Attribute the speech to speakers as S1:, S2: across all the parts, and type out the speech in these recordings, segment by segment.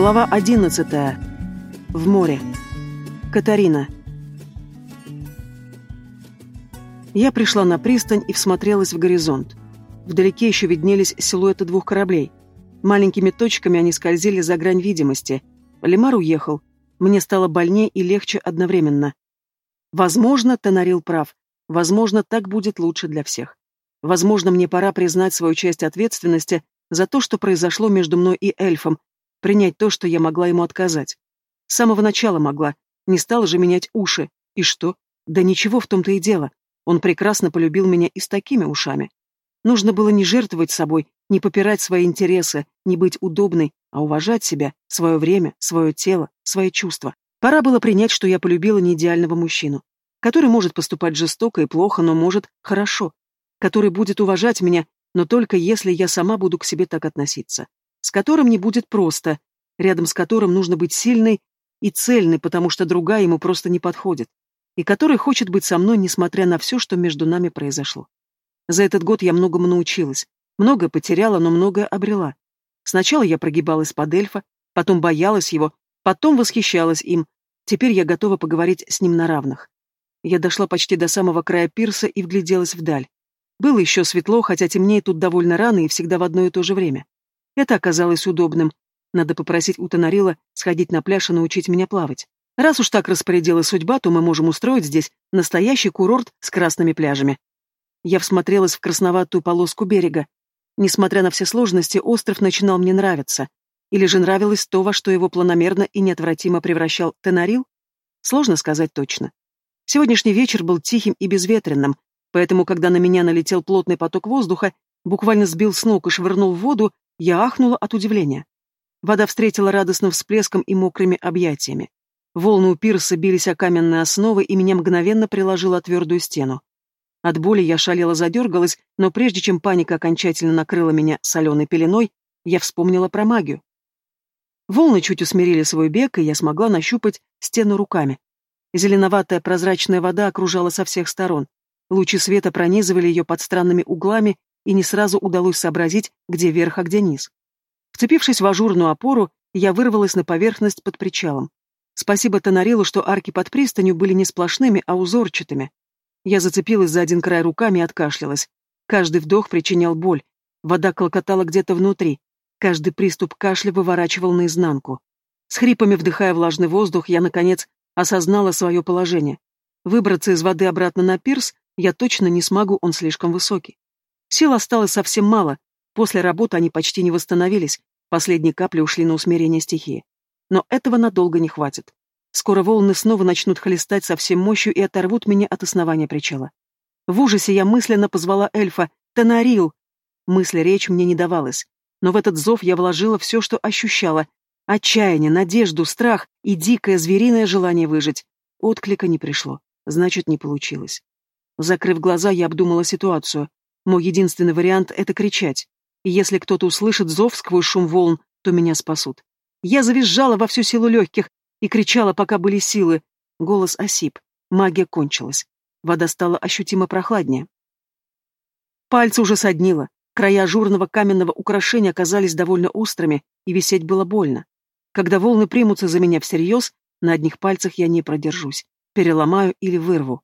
S1: Глава одиннадцатая. В море. Катарина. Я пришла на пристань и всмотрелась в горизонт. Вдалеке еще виднелись силуэты двух кораблей. Маленькими точками они скользили за грань видимости. Лемар уехал. Мне стало больнее и легче одновременно. Возможно, Тонарил прав. Возможно, так будет лучше для всех. Возможно, мне пора признать свою часть ответственности за то, что произошло между мной и эльфом, принять то, что я могла ему отказать. С самого начала могла, не стала же менять уши. И что? Да ничего в том-то и дело. Он прекрасно полюбил меня и с такими ушами. Нужно было не жертвовать собой, не попирать свои интересы, не быть удобной, а уважать себя, свое время, свое тело, свои чувства. Пора было принять, что я полюбила не идеального мужчину, который может поступать жестоко и плохо, но может хорошо, который будет уважать меня, но только если я сама буду к себе так относиться, с которым не будет просто, рядом с которым нужно быть сильной и цельной, потому что другая ему просто не подходит, и который хочет быть со мной, несмотря на все, что между нами произошло. За этот год я многому научилась, многое потеряла, но многое обрела. Сначала я прогибалась под эльфа, потом боялась его, потом восхищалась им, теперь я готова поговорить с ним на равных. Я дошла почти до самого края пирса и вгляделась вдаль. Было еще светло, хотя темнее тут довольно рано и всегда в одно и то же время. Это оказалось удобным. Надо попросить у Тонарила сходить на пляж и научить меня плавать. Раз уж так распорядилась судьба, то мы можем устроить здесь настоящий курорт с красными пляжами. Я всмотрелась в красноватую полоску берега. Несмотря на все сложности, остров начинал мне нравиться. Или же нравилось то, во что его планомерно и неотвратимо превращал Тенарил? Сложно сказать точно. Сегодняшний вечер был тихим и безветренным, Поэтому, когда на меня налетел плотный поток воздуха, буквально сбил с ног и швырнул в воду, я ахнула от удивления. Вода встретила радостным всплеском и мокрыми объятиями. Волны у пирса бились о каменные основы, и меня мгновенно приложило твердую стену. От боли я шалела задергалась, но прежде чем паника окончательно накрыла меня соленой пеленой, я вспомнила про магию. Волны чуть усмирили свой бег, и я смогла нащупать стену руками. Зеленоватая прозрачная вода окружала со всех сторон. Лучи света пронизывали ее под странными углами, и не сразу удалось сообразить, где верх, а где низ. Вцепившись в ажурную опору, я вырвалась на поверхность под причалом. Спасибо Тонарилу, что арки под пристанью были не сплошными, а узорчатыми. Я зацепилась за один край руками и откашлялась. Каждый вдох причинял боль. Вода клокотала где-то внутри. Каждый приступ кашля выворачивал наизнанку. С хрипами вдыхая влажный воздух, я, наконец, осознала свое положение. Выбраться из воды обратно на пирс я точно не смогу, он слишком высокий. Сил осталось совсем мало. После работы они почти не восстановились. Последние капли ушли на усмирение стихии. Но этого надолго не хватит. Скоро волны снова начнут хлестать со всей мощью и оторвут меня от основания причала. В ужасе я мысленно позвала эльфа «Тонарил!». Мысли речь мне не давалась. Но в этот зов я вложила все, что ощущала. Отчаяние, надежду, страх и дикое звериное желание выжить. Отклика не пришло. Значит, не получилось. Закрыв глаза, я обдумала ситуацию. Мой единственный вариант — это кричать. И если кто-то услышит зов сквозь шум волн, то меня спасут. Я завизжала во всю силу легких и кричала, пока были силы. Голос осип. Магия кончилась. Вода стала ощутимо прохладнее. Пальцы уже соднило. Края ажурного каменного украшения оказались довольно острыми, и висеть было больно. Когда волны примутся за меня всерьез, на одних пальцах я не продержусь. Переломаю или вырву.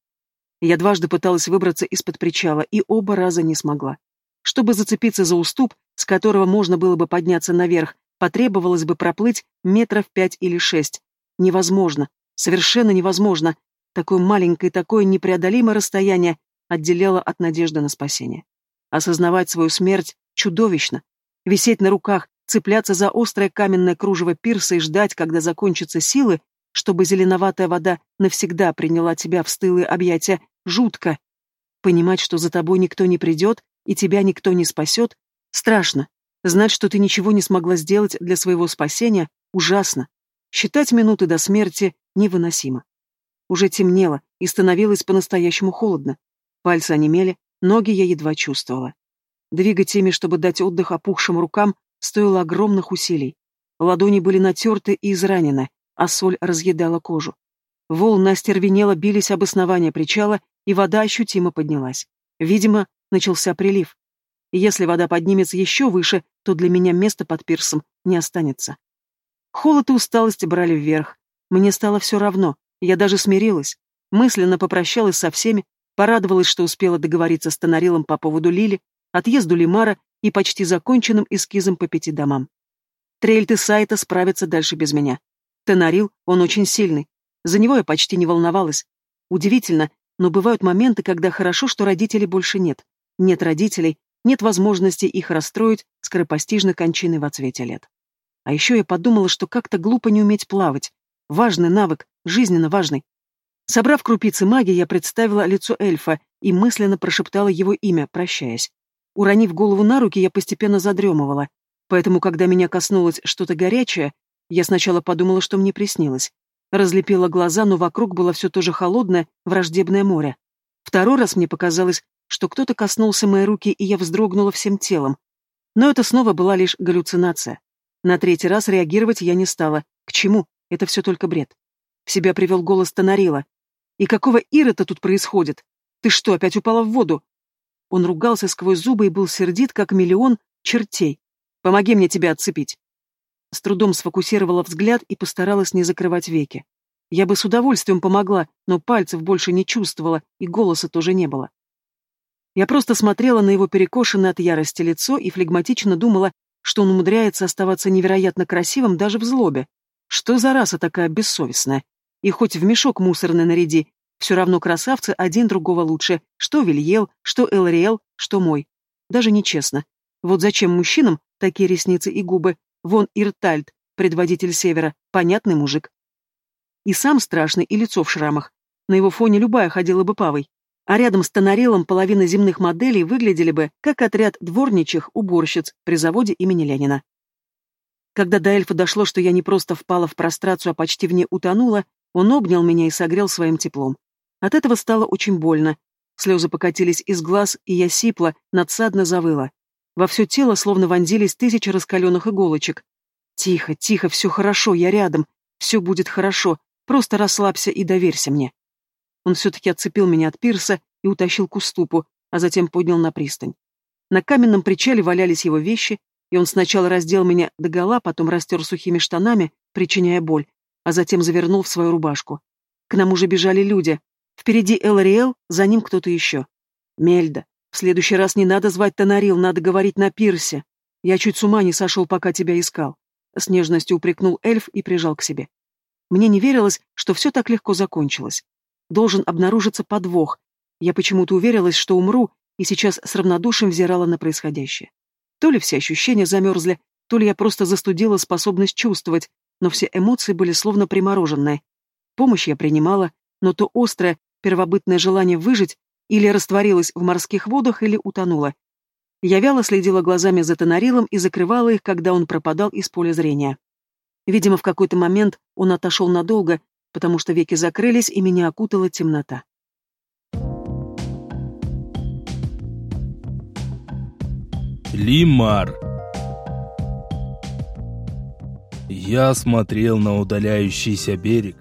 S1: Я дважды пыталась выбраться из-под причала и оба раза не смогла. Чтобы зацепиться за уступ, с которого можно было бы подняться наверх, потребовалось бы проплыть метров пять или шесть. Невозможно. Совершенно невозможно. Такое маленькое, такое непреодолимое расстояние отделяло от надежды на спасение. Осознавать свою смерть чудовищно. Висеть на руках, цепляться за острое каменное кружево пирса и ждать, когда закончатся силы, чтобы зеленоватая вода навсегда приняла тебя в стылые объятия, Жутко. Понимать, что за тобой никто не придет и тебя никто не спасет, страшно. Знать, что ты ничего не смогла сделать для своего спасения, ужасно. Считать минуты до смерти невыносимо. Уже темнело и становилось по-настоящему холодно. Пальцы онемели, ноги я едва чувствовала. Двигать ими, чтобы дать отдых опухшим рукам, стоило огромных усилий. Ладони были натерты и изранены, а соль разъедала кожу. Волны остервенело бились об основание причала, и вода ощутимо поднялась. Видимо, начался прилив. Если вода поднимется еще выше, то для меня места под пирсом не останется. Холод и усталость брали вверх. Мне стало все равно, я даже смирилась. Мысленно попрощалась со всеми, порадовалась, что успела договориться с Тонарилом по поводу Лили, отъезду Лимара и почти законченным эскизом по пяти домам. Трельт и Сайта справятся дальше без меня. Тонарил, он очень сильный. За него я почти не волновалась. Удивительно, но бывают моменты, когда хорошо, что родителей больше нет. Нет родителей, нет возможности их расстроить скоропостижной кончиной во цвете лет. А еще я подумала, что как-то глупо не уметь плавать. Важный навык, жизненно важный. Собрав крупицы магии, я представила лицо эльфа и мысленно прошептала его имя, прощаясь. Уронив голову на руки, я постепенно задремывала. Поэтому, когда меня коснулось что-то горячее, я сначала подумала, что мне приснилось. Разлепила глаза, но вокруг было все то же холодное, враждебное море. Второй раз мне показалось, что кто-то коснулся моей руки, и я вздрогнула всем телом. Но это снова была лишь галлюцинация. На третий раз реагировать я не стала. К чему? Это все только бред. В себя привел голос Тонарила. «И какого Ирота тут происходит? Ты что, опять упала в воду?» Он ругался сквозь зубы и был сердит, как миллион чертей. «Помоги мне тебя отцепить». С трудом сфокусировала взгляд и постаралась не закрывать веки. Я бы с удовольствием помогла, но пальцев больше не чувствовала, и голоса тоже не было. Я просто смотрела на его перекошенное от ярости лицо и флегматично думала, что он умудряется оставаться невероятно красивым даже в злобе. Что за раса такая бессовестная? И хоть в мешок мусорный наряди, все равно красавцы один другого лучше, что Вильел, что Элриэл, что мой. Даже нечестно. Вот зачем мужчинам такие ресницы и губы, Вон Иртальд, предводитель Севера, понятный мужик. И сам страшный, и лицо в шрамах. На его фоне любая ходила бы павой. А рядом с Тонарелом половина земных моделей выглядели бы, как отряд дворничих уборщиц при заводе имени Ленина. Когда до эльфа дошло, что я не просто впала в прострацию, а почти в ней утонула, он обнял меня и согрел своим теплом. От этого стало очень больно. Слезы покатились из глаз, и я сипла, надсадно завыла. Во все тело словно вонзились тысячи раскаленных иголочек. «Тихо, тихо, все хорошо, я рядом. Все будет хорошо. Просто расслабься и доверься мне». Он все-таки отцепил меня от пирса и утащил к уступу, а затем поднял на пристань. На каменном причале валялись его вещи, и он сначала раздел меня догола, потом растер сухими штанами, причиняя боль, а затем завернул в свою рубашку. К нам уже бежали люди. Впереди Элариэл, за ним кто-то еще. Мельда, в следующий раз не надо звать Тонарил, надо говорить на пирсе. Я чуть с ума не сошел, пока тебя искал. С нежностью упрекнул эльф и прижал к себе. Мне не верилось, что все так легко закончилось. Должен обнаружиться подвох. Я почему-то уверилась, что умру, и сейчас с равнодушием взирала на происходящее. То ли все ощущения замерзли, то ли я просто застудила способность чувствовать, но все эмоции были словно примороженные. Помощь я принимала, но то острое, первобытное желание выжить или растворилась в морских водах, или утонула. Я вяло следила глазами за Тонарилом и закрывала их, когда он пропадал из поля зрения. Видимо, в какой-то момент он отошел надолго, потому что веки закрылись, и меня окутала темнота.
S2: Лимар Я смотрел на удаляющийся берег,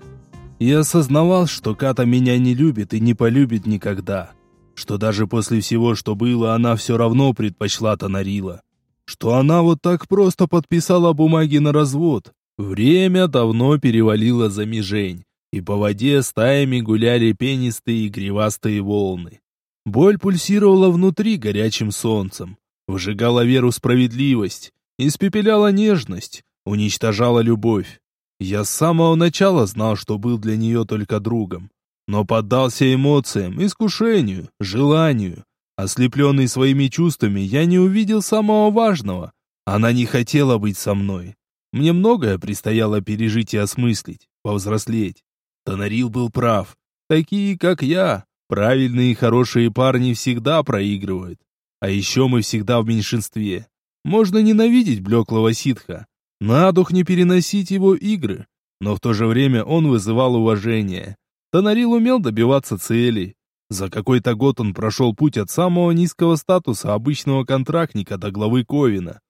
S2: и осознавал, что Ката меня не любит и не полюбит никогда. Что даже после всего, что было, она все равно предпочла Тонарила. Что она вот так просто подписала бумаги на развод. Время давно перевалило за межень, и по воде стаями гуляли пенистые и гривастые волны. Боль пульсировала внутри горячим солнцем, выжигала веру в справедливость, испепеляла нежность, уничтожала любовь. Я с самого начала знал, что был для нее только другом, но поддался эмоциям, искушению, желанию. Ослепленный своими чувствами, я не увидел самого важного. Она не хотела быть со мной. Мне многое предстояло пережить и осмыслить, повзрослеть. Тонарил был прав. Такие, как я, правильные и хорошие парни всегда проигрывают. А еще мы всегда в меньшинстве. Можно ненавидеть блеклого ситха, на дух не переносить его игры, но в то же время он вызывал уважение. Тонарил умел добиваться целей. За какой-то год он прошел путь от самого низкого статуса обычного контрактника до главы Ковина.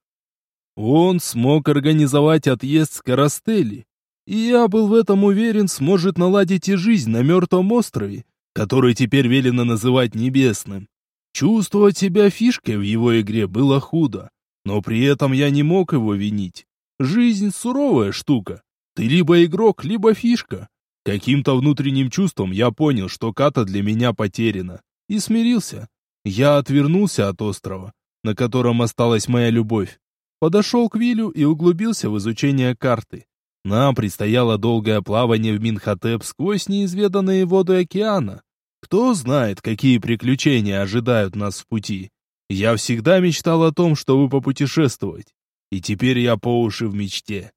S2: Он смог организовать отъезд с Карастели, и я был в этом уверен, сможет наладить и жизнь на мертвом острове, который теперь велено называть небесным. Чувствовать себя фишкой в его игре было худо, но при этом я не мог его винить. Жизнь суровая штука. Ты либо игрок, либо фишка. Каким-то внутренним чувством я понял, что Ката для меня потеряна. И смирился. Я отвернулся от острова, на котором осталась моя любовь. Подошел к Вилю и углубился в изучение карты. Нам предстояло долгое плавание в Минхотеп сквозь неизведанные воды океана. Кто знает, какие приключения ожидают нас в пути. Я всегда мечтал о том, чтобы попутешествовать. И теперь я по уши в мечте.